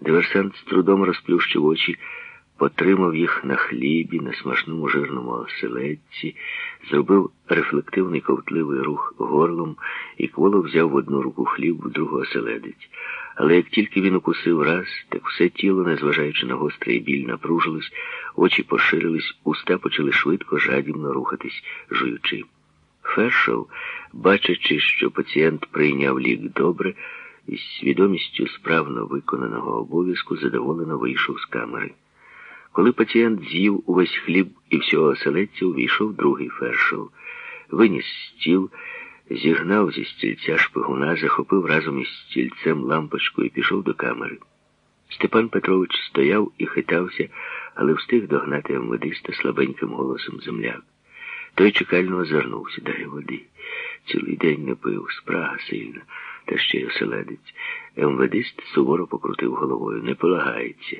Диверсант з трудом розплющив очі, потримав їх на хлібі, на смачному жирному оселедці, зробив рефлективний ковтливий рух горлом і кволо взяв в одну руку хліб, в другу оселедець. Але як тільки він укусив раз, так все тіло, незважаючи на гострий біль, напружилось, очі поширились, уста почали швидко, жадібно рухатись, жуючи. Фершоу, бачачи, що пацієнт прийняв лік добре, із свідомістю справно виконаного обов'язку задоволено вийшов з камери. Коли пацієнт з'їв увесь хліб і всього оселедця, увійшов другий фершоу, виніс стіл, зігнав зі стільця шпигуна, захопив разом із стільцем лампочку і пішов до камери. Степан Петрович стояв і хитався, але встиг догнати медиста слабеньким голосом земляк. Той чекально озирнувся, дай води. Цілий день не пив, спрага сильна, та ще й оселедець. МВДист суворо покрутив головою, не полагається.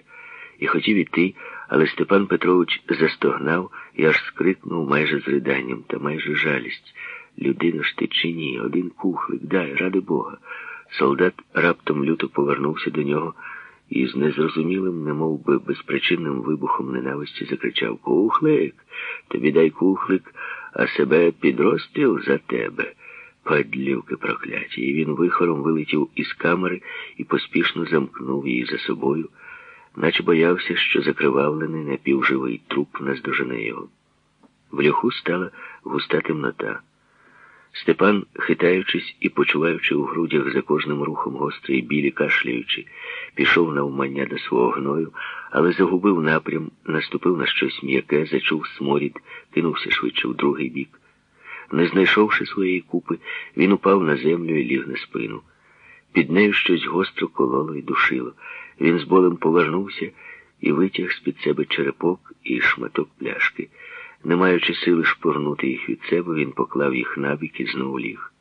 І хотів іти, але Степан Петрович застогнав і аж скрикнув майже з риданням та майже жалість. Людина ж ти чи ні, один кухлик, дай, ради Бога. Солдат раптом люто повернувся до нього і з незрозумілим, немов би безпричинним вибухом ненависті закричав Кухлик, тобі дай кухлик, а себе під за тебе. Падлюки прокляті. І він вихором вилетів із камери і поспішно замкнув її за собою, наче боявся, що закривавлений напівживий труп наздожене його. В льоху стала густа темнота. Степан, хитаючись і почуваючи у грудях за кожним рухом гострий білі кашляючи, пішов на умання до свого гною, але загубив напрям, наступив на щось м'яке, зачув сморід, кинувся швидше в другий бік. Не знайшовши своєї купи, він упав на землю і ліг на спину. Під нею щось гостро кололо і душило. Він з болем повернувся і витяг з-під себе черепок і шматок пляшки. Не маючи сили шпурнути їх від себе, він поклав їх набік і знову ліг.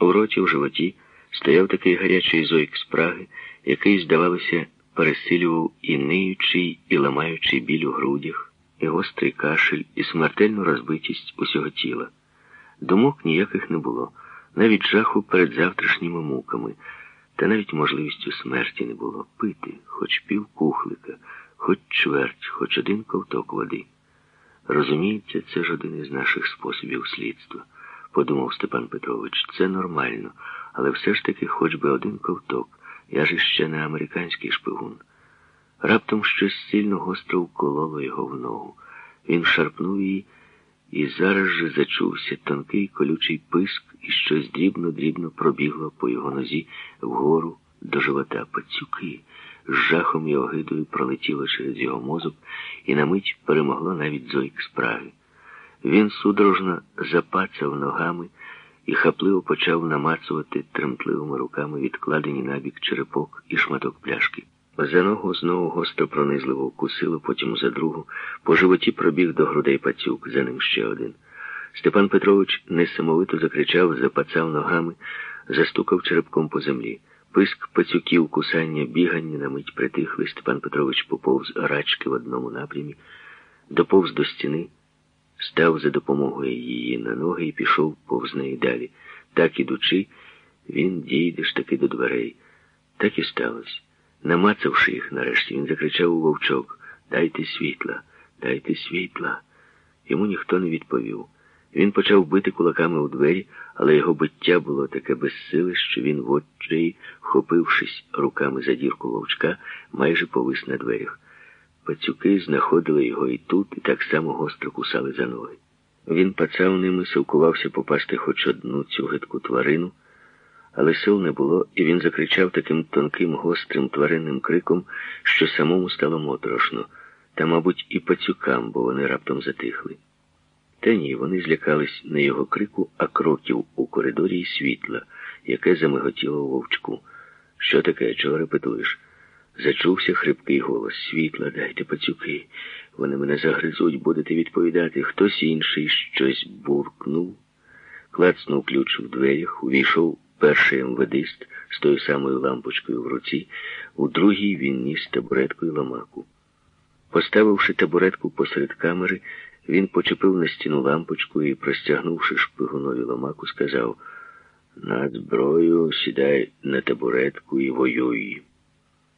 У роті, в животі, стояв такий гарячий зойк спраги, який, здавалося, пересилював і ниючий, і ламаючий біль у грудях, і гострий кашель, і смертельну розбитість усього тіла. Думок ніяких не було, навіть жаху перед завтрашніми муками, та навіть можливістю смерті не було пити, хоч пів кухлика, хоч чверть, хоч один ковток води. Розуміється, це ж один із наших способів слідства, подумав Степан Петрович. Це нормально, але все ж таки хоч би один ковток. Я ж іще не американський шпигун. Раптом щось сильно гостро вкололо його в ногу. Він шарпнув її і зараз же зачувся тонкий колючий писк, і щось дрібно-дрібно пробігло по його нозі вгору до живота пацюки з жахом і огидою пролетіло через його мозок і на мить перемогло навіть зойк спраги. Він судорожно запацав ногами і хапливо почав намацувати тремтливими руками відкладені набік черепок і шматок пляшки. За ногу знову гостро пронизливо вкусило, потім за другу. По животі пробіг до грудей пацюк, за ним ще один. Степан Петрович несамовито закричав, запацав ногами, застукав черепком по землі. Писк пацюків, кусання, бігання на мить притихли. Степан Петрович поповз рачки в одному напрямі, доповз до стіни, став за допомогою її на ноги і пішов повз неї далі. Так ідучи, він дійде ж таки до дверей. Так і сталося. Намацавши їх нарешті, він закричав у вовчок Дайте світла, дайте світла. Йому ніхто не відповів. Він почав бити кулаками у двері, але його биття було таке безсиле, що він в очі, вхопившись руками за дірку вовчка, майже повис на дверях. Пацюки знаходили його і тут, і так само гостро кусали за ноги. Він пацав ними, силкувався попасти хоч одну цю гидку тварину, але сил не було, і він закричав таким тонким, гострим тваринним криком, що самому стало моторошно, та, мабуть, і пацюкам, бо вони раптом затихли. Та ні, вони злякались не його крику, а кроків у коридорі і світла, яке замиготіло вовчку. Що таке, чого репетуєш? Зачувся хрипкий голос. Світла, дайте пацюки. Вони мене загризуть, будете відповідати. Хтось інший щось буркнув. Клацнув ключ в дверях, увійшов перший МВДист з тою самою лампочкою в руці, у другій він ніс табуретку і ламаку. Поставивши табуретку посеред камери, він почепив на стіну лампочку і, простягнувши шпигунові ломаку, сказав над зброю сідай на табуретку і воюй.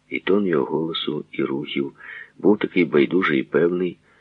І тон його голосу, і рухів був такий байдужий і певний,